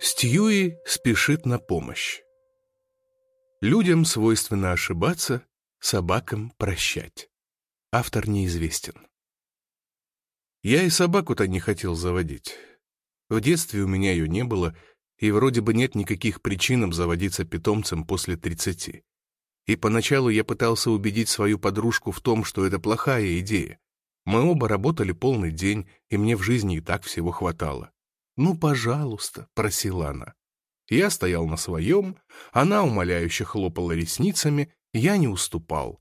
Стьюи спешит на помощь. Людям свойственно ошибаться, собакам прощать. Автор неизвестен. Я и собаку-то не хотел заводить. В детстве у меня ее не было, и вроде бы нет никаких причин обзаводиться питомцем после 30. И поначалу я пытался убедить свою подружку в том, что это плохая идея. Мы оба работали полный день, и мне в жизни и так всего хватало. «Ну, пожалуйста», — просила она. Я стоял на своем, она умоляюще хлопала ресницами, я не уступал.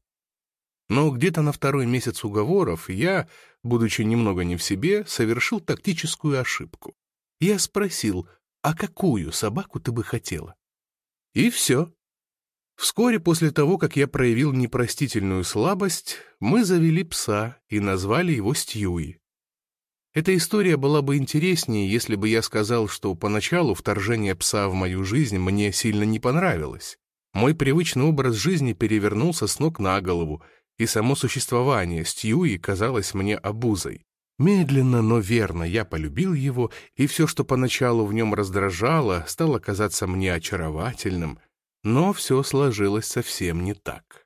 Но где-то на второй месяц уговоров я, будучи немного не в себе, совершил тактическую ошибку. Я спросил, а какую собаку ты бы хотела? И все. Вскоре после того, как я проявил непростительную слабость, мы завели пса и назвали его Стьюи. Эта история была бы интереснее, если бы я сказал, что поначалу вторжение пса в мою жизнь мне сильно не понравилось. Мой привычный образ жизни перевернулся с ног на голову, и само существование Стьюи казалось мне обузой. Медленно, но верно я полюбил его, и все, что поначалу в нем раздражало, стало казаться мне очаровательным, но все сложилось совсем не так.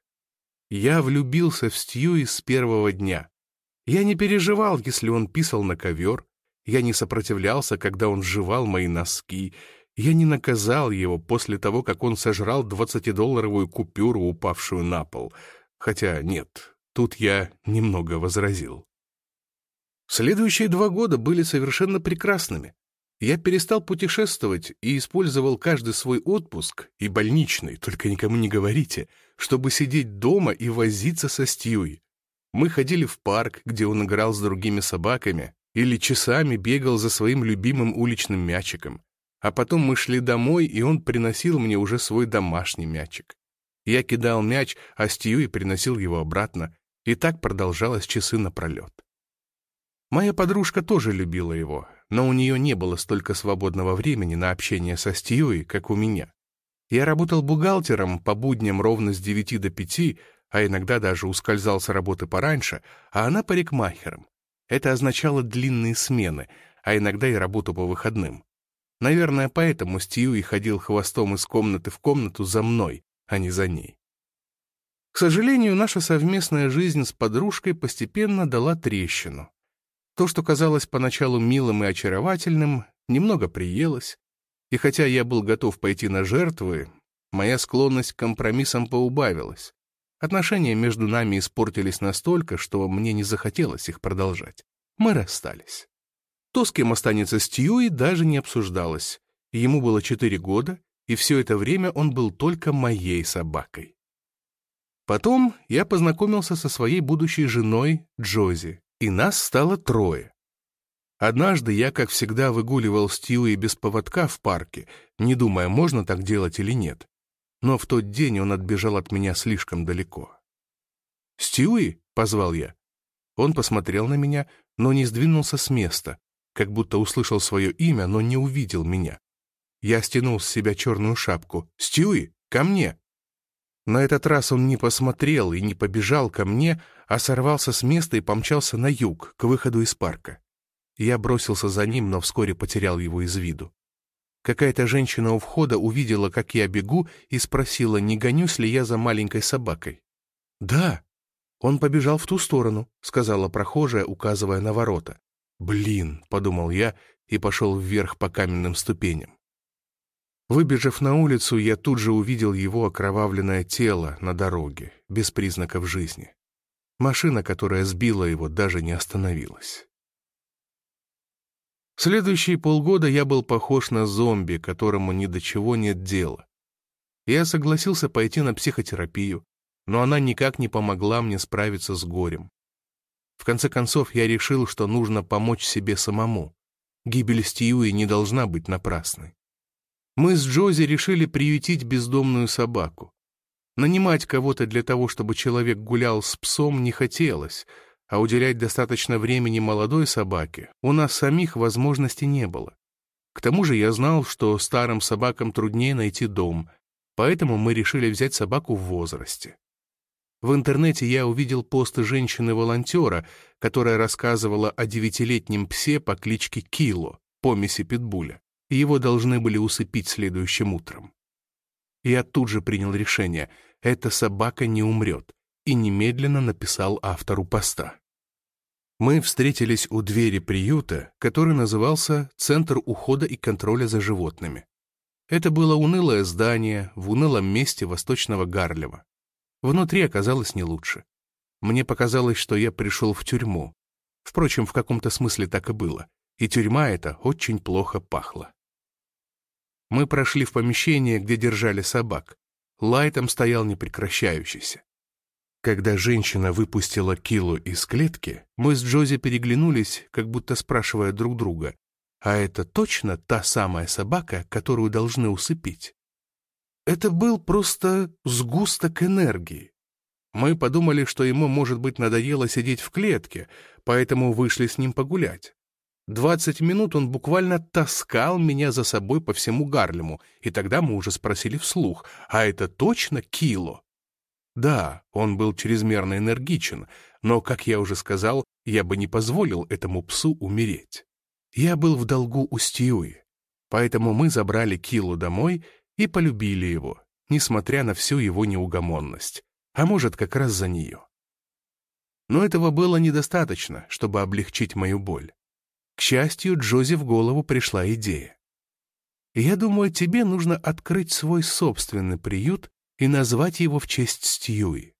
Я влюбился в Стьюи с первого дня. Я не переживал, если он писал на ковер. Я не сопротивлялся, когда он сживал мои носки. Я не наказал его после того, как он сожрал двадцатидолларовую купюру, упавшую на пол. Хотя нет, тут я немного возразил. Следующие два года были совершенно прекрасными. Я перестал путешествовать и использовал каждый свой отпуск и больничный, только никому не говорите, чтобы сидеть дома и возиться со Стьюи. Мы ходили в парк, где он играл с другими собаками, или часами бегал за своим любимым уличным мячиком. А потом мы шли домой, и он приносил мне уже свой домашний мячик. Я кидал мяч, а Стьюи приносил его обратно, и так продолжалось часы напролет. Моя подружка тоже любила его, но у нее не было столько свободного времени на общение со Стьюи, как у меня. Я работал бухгалтером по будням ровно с 9 до 5, а иногда даже ускользал с работы пораньше, а она парикмахером. Это означало длинные смены, а иногда и работу по выходным. Наверное, поэтому Стьюи ходил хвостом из комнаты в комнату за мной, а не за ней. К сожалению, наша совместная жизнь с подружкой постепенно дала трещину. То, что казалось поначалу милым и очаровательным, немного приелось, и хотя я был готов пойти на жертвы, моя склонность к компромиссам поубавилась. Отношения между нами испортились настолько, что мне не захотелось их продолжать. Мы расстались. То, с кем останется Стьюи, даже не обсуждалось. Ему было четыре года, и все это время он был только моей собакой. Потом я познакомился со своей будущей женой Джози, и нас стало трое. Однажды я, как всегда, выгуливал Стьюи без поводка в парке, не думая, можно так делать или нет но в тот день он отбежал от меня слишком далеко. «Стьюи?» — позвал я. Он посмотрел на меня, но не сдвинулся с места, как будто услышал свое имя, но не увидел меня. Я стянул с себя черную шапку. «Стьюи, ко мне!» На этот раз он не посмотрел и не побежал ко мне, а сорвался с места и помчался на юг, к выходу из парка. Я бросился за ним, но вскоре потерял его из виду. Какая-то женщина у входа увидела, как я бегу, и спросила, не гонюсь ли я за маленькой собакой. «Да». «Он побежал в ту сторону», — сказала прохожая, указывая на ворота. «Блин», — подумал я и пошел вверх по каменным ступеням. Выбежав на улицу, я тут же увидел его окровавленное тело на дороге, без признаков жизни. Машина, которая сбила его, даже не остановилась. Следующие полгода я был похож на зомби, которому ни до чего нет дела. Я согласился пойти на психотерапию, но она никак не помогла мне справиться с горем. В конце концов, я решил, что нужно помочь себе самому. Гибель Стьюи не должна быть напрасной. Мы с Джози решили приютить бездомную собаку. Нанимать кого-то для того, чтобы человек гулял с псом, не хотелось — а уделять достаточно времени молодой собаке у нас самих возможности не было. К тому же я знал, что старым собакам труднее найти дом, поэтому мы решили взять собаку в возрасте. В интернете я увидел посты женщины-волонтера, которая рассказывала о девятилетнем псе по кличке Кило, помеси питбуля. его должны были усыпить следующим утром. Я тут же принял решение, эта собака не умрет, и немедленно написал автору поста. Мы встретились у двери приюта, который назывался «Центр ухода и контроля за животными». Это было унылое здание в унылом месте восточного Гарлева. Внутри оказалось не лучше. Мне показалось, что я пришел в тюрьму. Впрочем, в каком-то смысле так и было. И тюрьма эта очень плохо пахла. Мы прошли в помещение, где держали собак. Лай там стоял непрекращающийся. Когда женщина выпустила Килу из клетки, мы с Джози переглянулись, как будто спрашивая друг друга, «А это точно та самая собака, которую должны усыпить?» Это был просто сгусток энергии. Мы подумали, что ему, может быть, надоело сидеть в клетке, поэтому вышли с ним погулять. Двадцать минут он буквально таскал меня за собой по всему Гарлему, и тогда мы уже спросили вслух, а это точно Кило? Да, он был чрезмерно энергичен, но, как я уже сказал, я бы не позволил этому псу умереть. Я был в долгу у Стьюи, поэтому мы забрали Килу домой и полюбили его, несмотря на всю его неугомонность, а может, как раз за нее. Но этого было недостаточно, чтобы облегчить мою боль. К счастью, Джози в голову пришла идея. «Я думаю, тебе нужно открыть свой собственный приют и назвать его в честь Стьюи».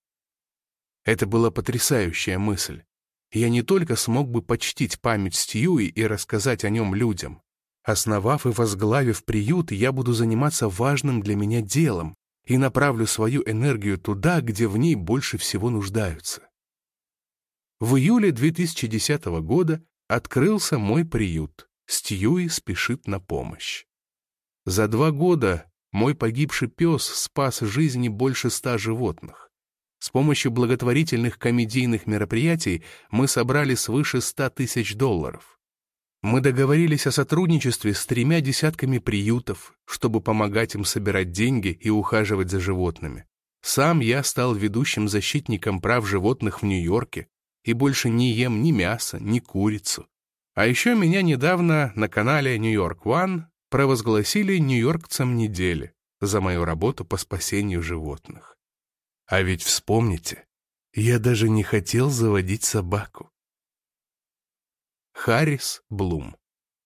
Это была потрясающая мысль. Я не только смог бы почтить память Стьюи и рассказать о нем людям. Основав и возглавив приют, я буду заниматься важным для меня делом и направлю свою энергию туда, где в ней больше всего нуждаются. В июле 2010 года открылся мой приют. Стьюи спешит на помощь. За два года мой погибший пес спас жизни больше ста животных. С помощью благотворительных комедийных мероприятий мы собрали свыше ста тысяч долларов. Мы договорились о сотрудничестве с тремя десятками приютов, чтобы помогать им собирать деньги и ухаживать за животными. Сам я стал ведущим защитником прав животных в Нью-Йорке, и больше не ем ни мясо, ни курицу. А еще меня недавно на канале Нью-Йорк One провозгласили нью-йоркцем недели за мою работу по спасению животных. А ведь вспомните, я даже не хотел заводить собаку. Харрис Блум